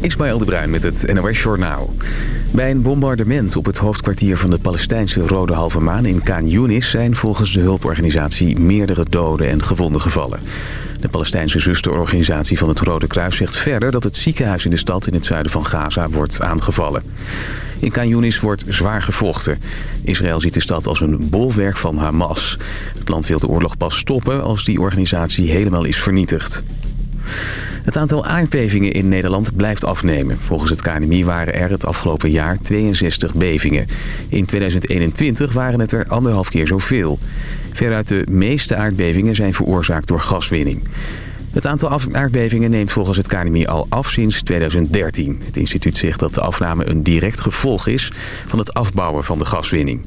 Ismaël de Bruin met het NOS Journaal. Bij een bombardement op het hoofdkwartier van de Palestijnse Rode Halve Maan in Khan Yunis... zijn volgens de hulporganisatie meerdere doden en gewonden gevallen. De Palestijnse zusterorganisatie van het Rode Kruis zegt verder... dat het ziekenhuis in de stad in het zuiden van Gaza wordt aangevallen. In Khan Yunis wordt zwaar gevochten. Israël ziet de stad als een bolwerk van Hamas. Het land wil de oorlog pas stoppen als die organisatie helemaal is vernietigd. Het aantal aardbevingen in Nederland blijft afnemen. Volgens het KNMI waren er het afgelopen jaar 62 bevingen. In 2021 waren het er anderhalf keer zoveel. Veruit de meeste aardbevingen zijn veroorzaakt door gaswinning. Het aantal aardbevingen neemt volgens het KNMI al af sinds 2013. Het instituut zegt dat de afname een direct gevolg is van het afbouwen van de gaswinning.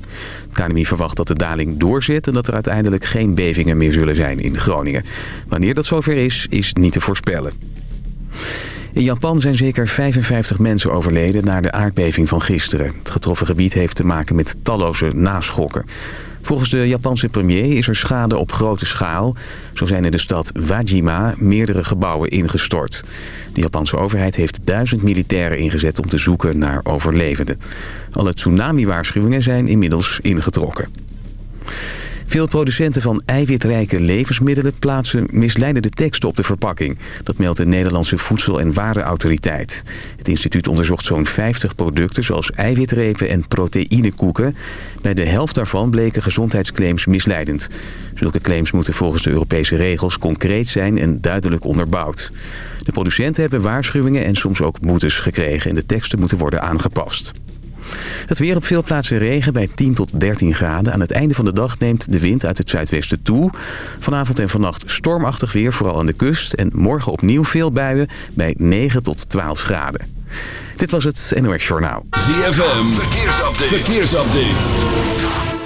Het KNMI verwacht dat de daling doorzet en dat er uiteindelijk geen bevingen meer zullen zijn in Groningen. Wanneer dat zover is, is niet te voorspellen. In Japan zijn zeker 55 mensen overleden na de aardbeving van gisteren. Het getroffen gebied heeft te maken met talloze naschokken. Volgens de Japanse premier is er schade op grote schaal. Zo zijn in de stad Wajima meerdere gebouwen ingestort. De Japanse overheid heeft duizend militairen ingezet om te zoeken naar overlevenden. Alle tsunami-waarschuwingen zijn inmiddels ingetrokken. Veel producenten van eiwitrijke levensmiddelen plaatsen misleidende teksten op de verpakking. Dat meldt de Nederlandse Voedsel- en Warenautoriteit. Het instituut onderzocht zo'n 50 producten zoals eiwitrepen en proteïnekoeken. Bij de helft daarvan bleken gezondheidsclaims misleidend. Zulke claims moeten volgens de Europese regels concreet zijn en duidelijk onderbouwd. De producenten hebben waarschuwingen en soms ook boetes gekregen en de teksten moeten worden aangepast. Het weer op veel plaatsen regen bij 10 tot 13 graden. Aan het einde van de dag neemt de wind uit het zuidwesten toe. Vanavond en vannacht stormachtig weer, vooral aan de kust. En morgen opnieuw veel buien bij 9 tot 12 graden. Dit was het NOS Journaal. ZFM, verkeersupdate. verkeersupdate.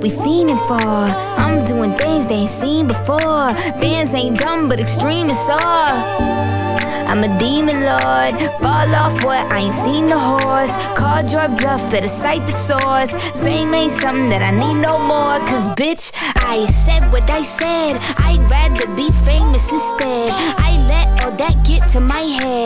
that we fiending for. I'm doing things they ain't seen before. Bands ain't dumb, but extremists are. I'm a demon lord. Fall off what? I ain't seen the horse. Called your bluff, better cite the source. Fame ain't something that I need no more. Cause bitch, I said what I said. I'd rather be famous instead. I let all that get to my head.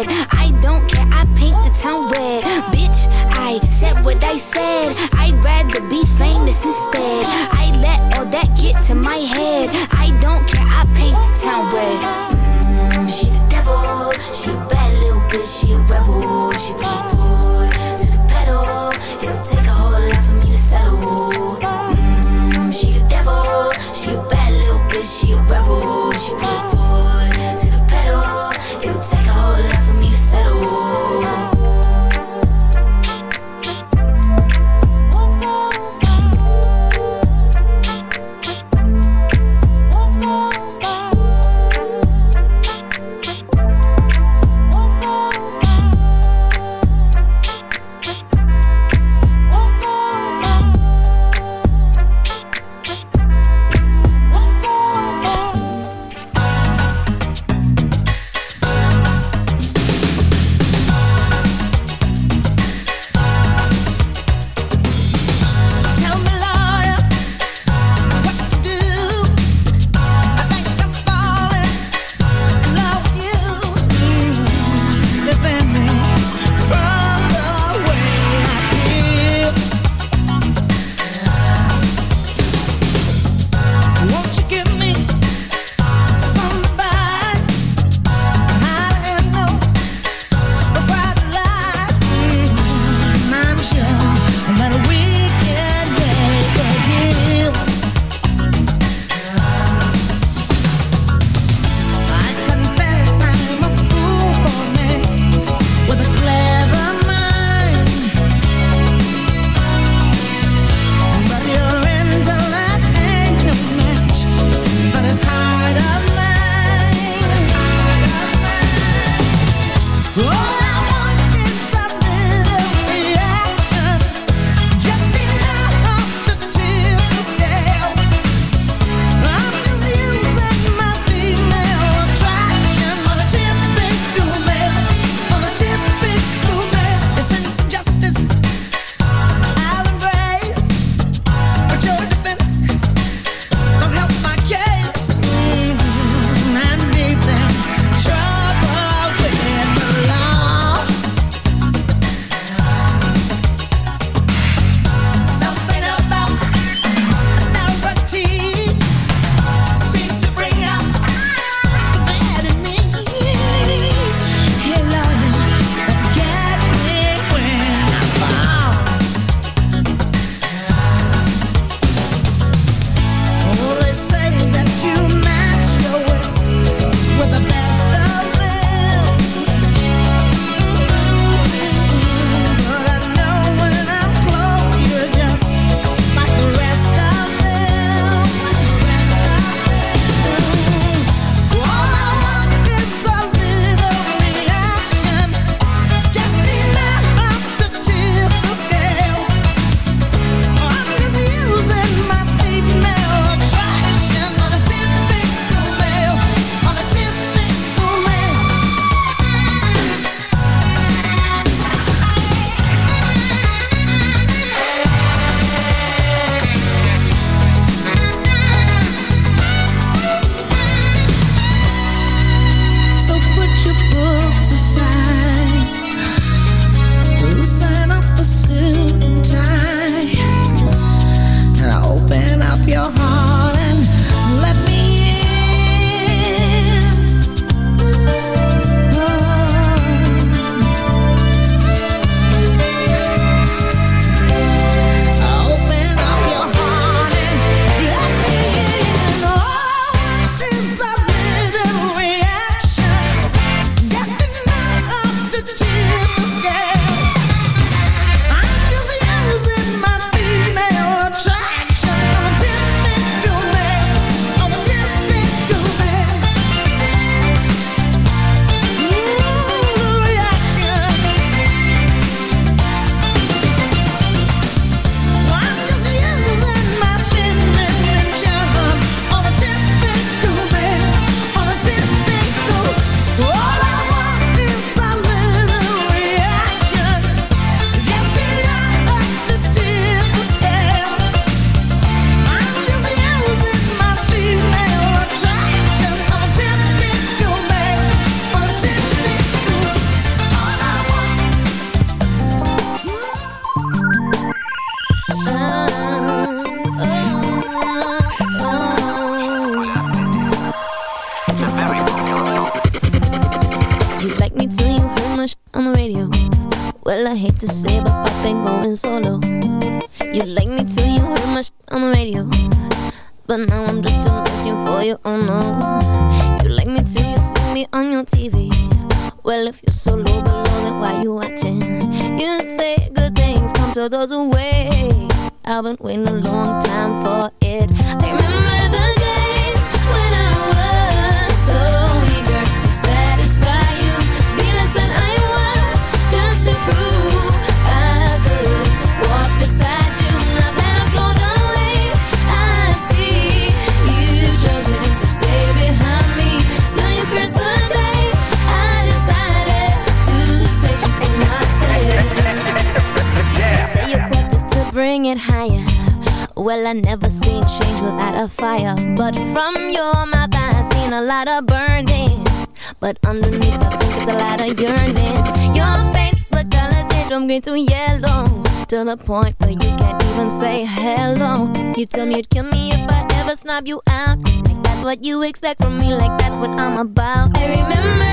the point where you can't even say hello. You tell me you'd kill me if I ever snob you out. Like that's what you expect from me, like that's what I'm about. I remember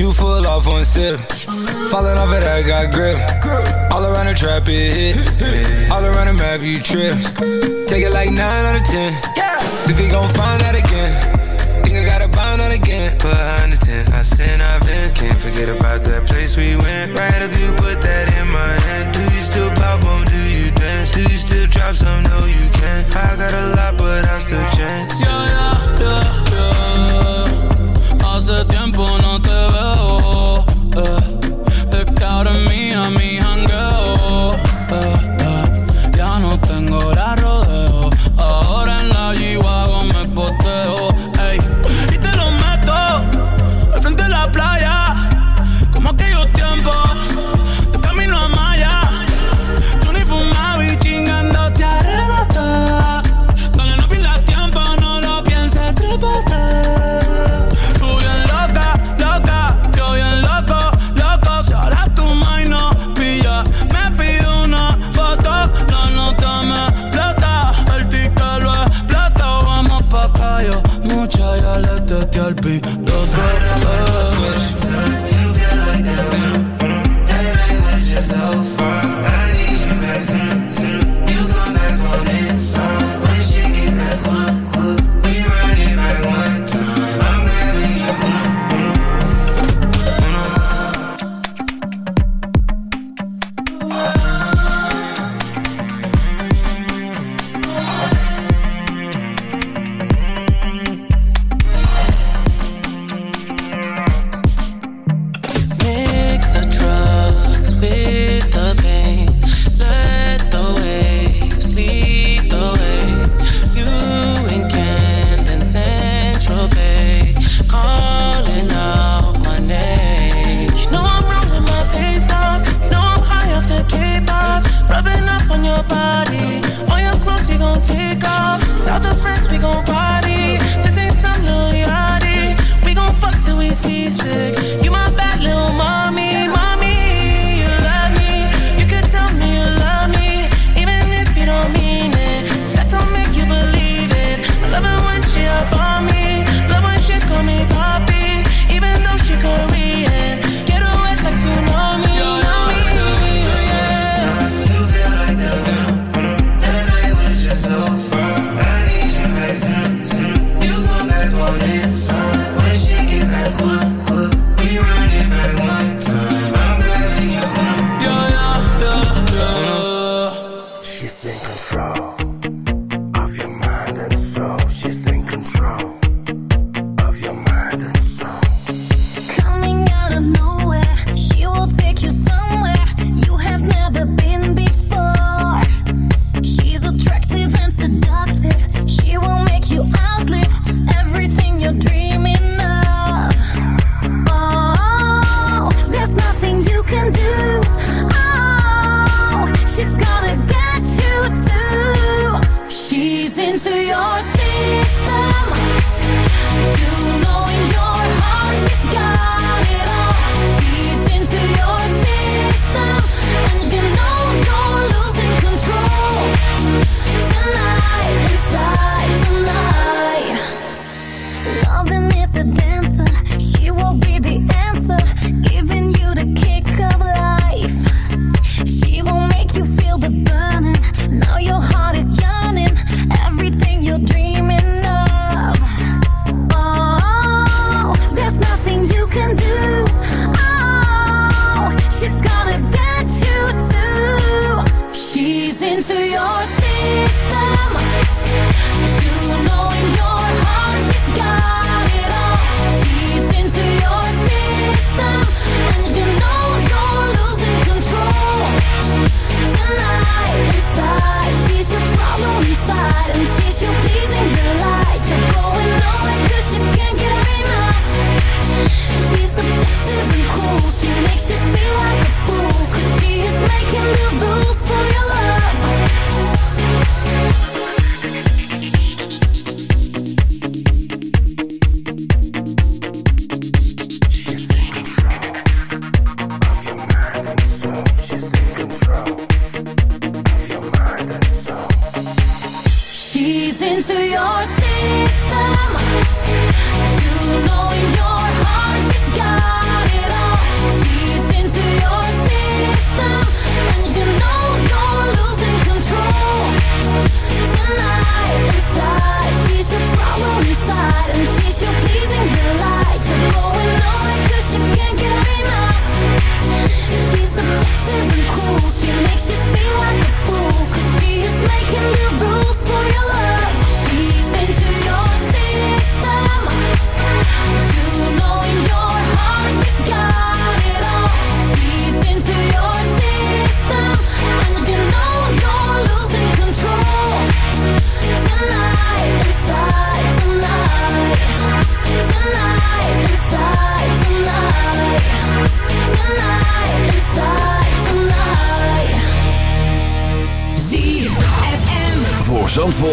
You full off one sip. Falling off it, I got grip. All around the trap, it hit. All around the map, you trip. Take it like 9 out of 10. Think they gon' find out again. Think I gotta bind out again. But I understand, I sin, I've been. Can't forget about that place we went. Right after you put that in my hand. Do you still pop on? Do you dance? Do you still drop some? No, you can't. I got a lot, but I still chance. Yeah, yeah, yeah, yeah. Hace tiempo no te veo. Eh. De cara mía, mía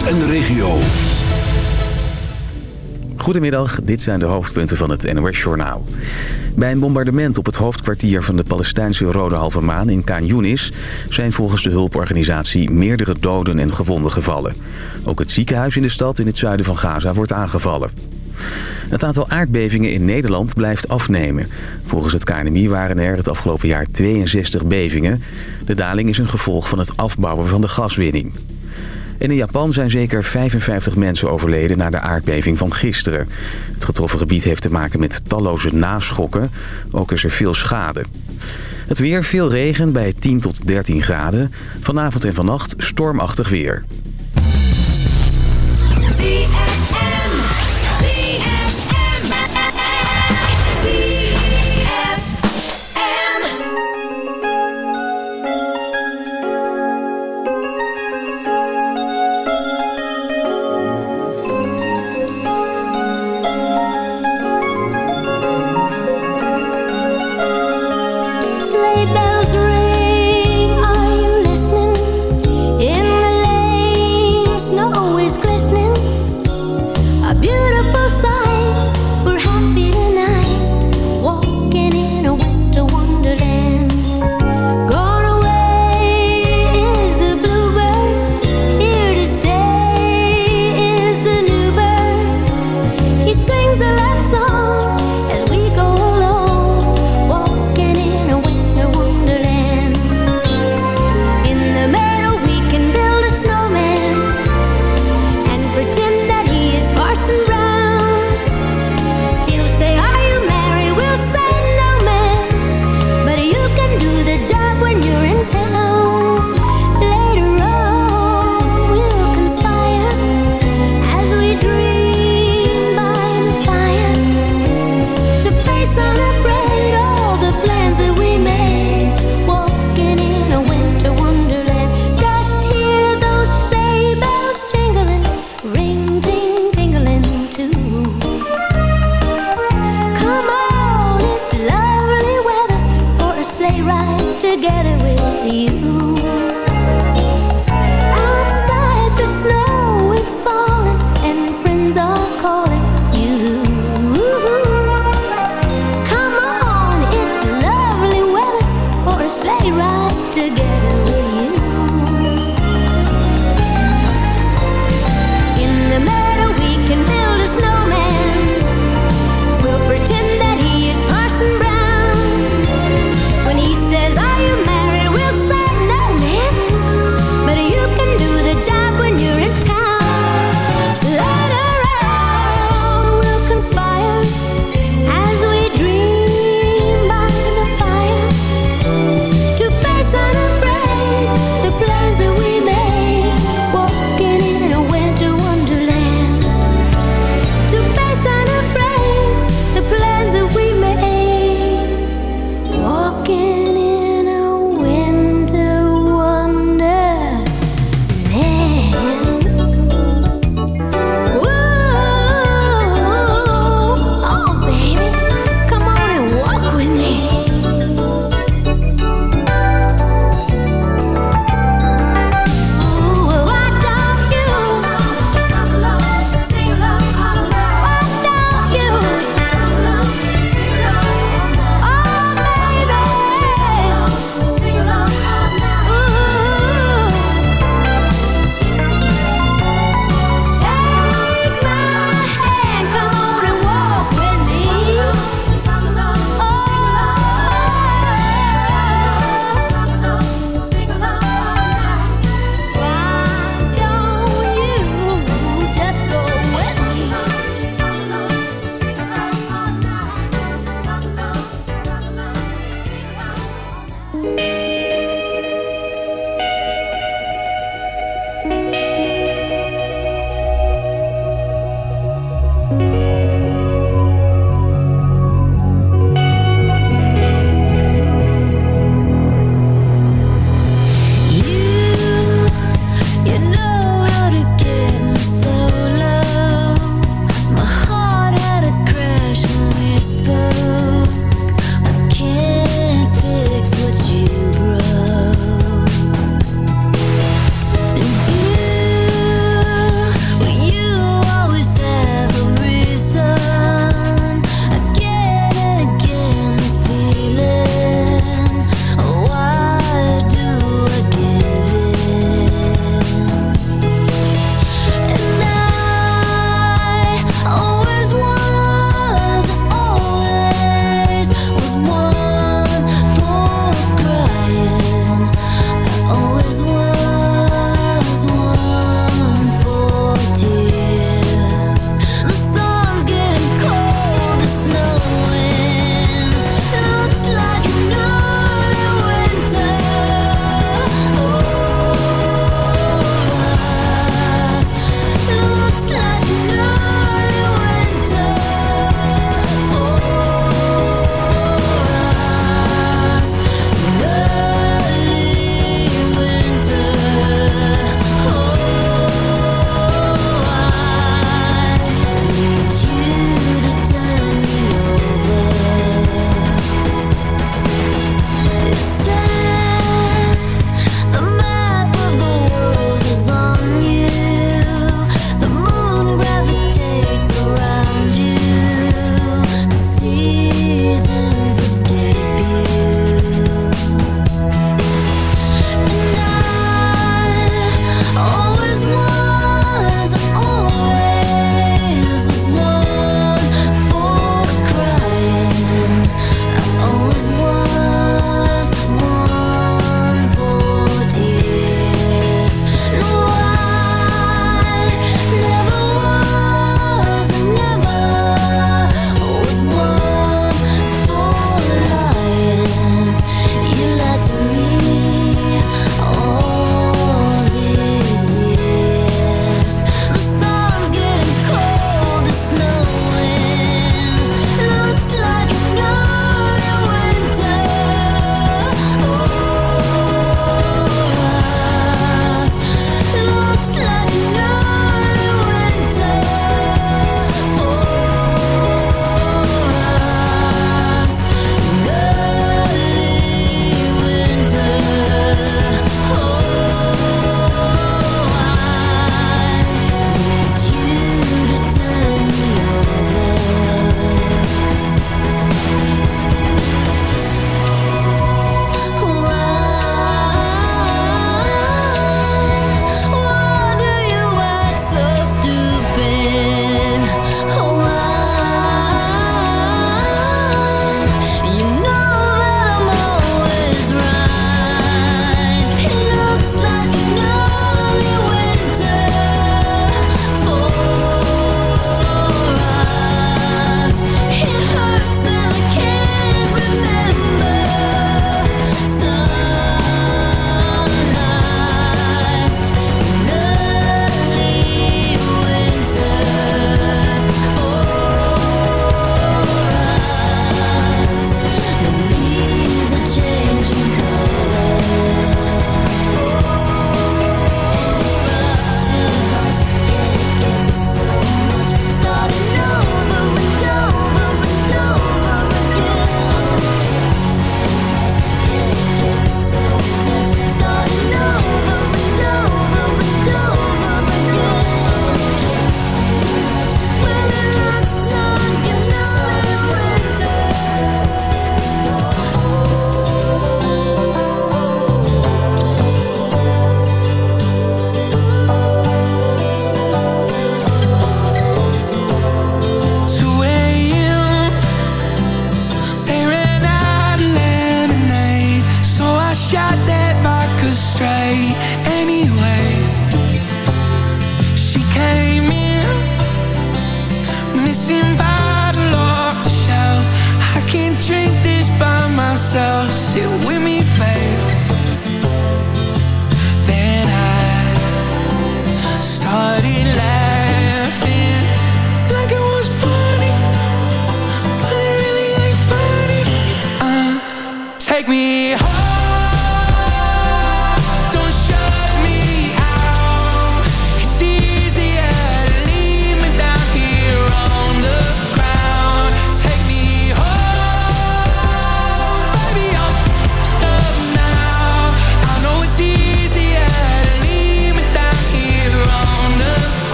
Zandvoort en de regio. Goedemiddag, dit zijn de hoofdpunten van het NOS-journaal. Bij een bombardement op het hoofdkwartier van de Palestijnse Rode Halve Maan in Khan Yunis... zijn volgens de hulporganisatie meerdere doden en gewonden gevallen. Ook het ziekenhuis in de stad in het zuiden van Gaza wordt aangevallen. Het aantal aardbevingen in Nederland blijft afnemen. Volgens het KNMI waren er het afgelopen jaar 62 bevingen. De daling is een gevolg van het afbouwen van de gaswinning. En in Japan zijn zeker 55 mensen overleden na de aardbeving van gisteren. Het getroffen gebied heeft te maken met talloze naschokken. Ook is er veel schade. Het weer, veel regen bij 10 tot 13 graden. Vanavond en vannacht stormachtig weer.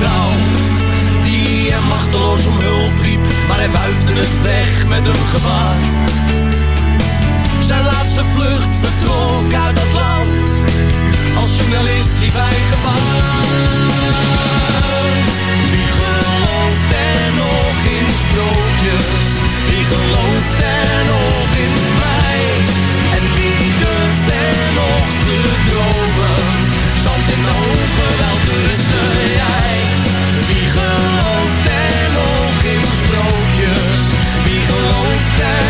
Vrouw die hem machteloos om hulp riep. Maar hij wuifde het weg met een gebaar. Zijn laatste vlucht vertrok uit dat land. Als journalist liep hij gevaar. Wie gelooft er nog in sprookjes? Wie gelooft er nog in mij? En wie durft er nog te dromen? Zand in de ogen wel te rusten jij. Gelooft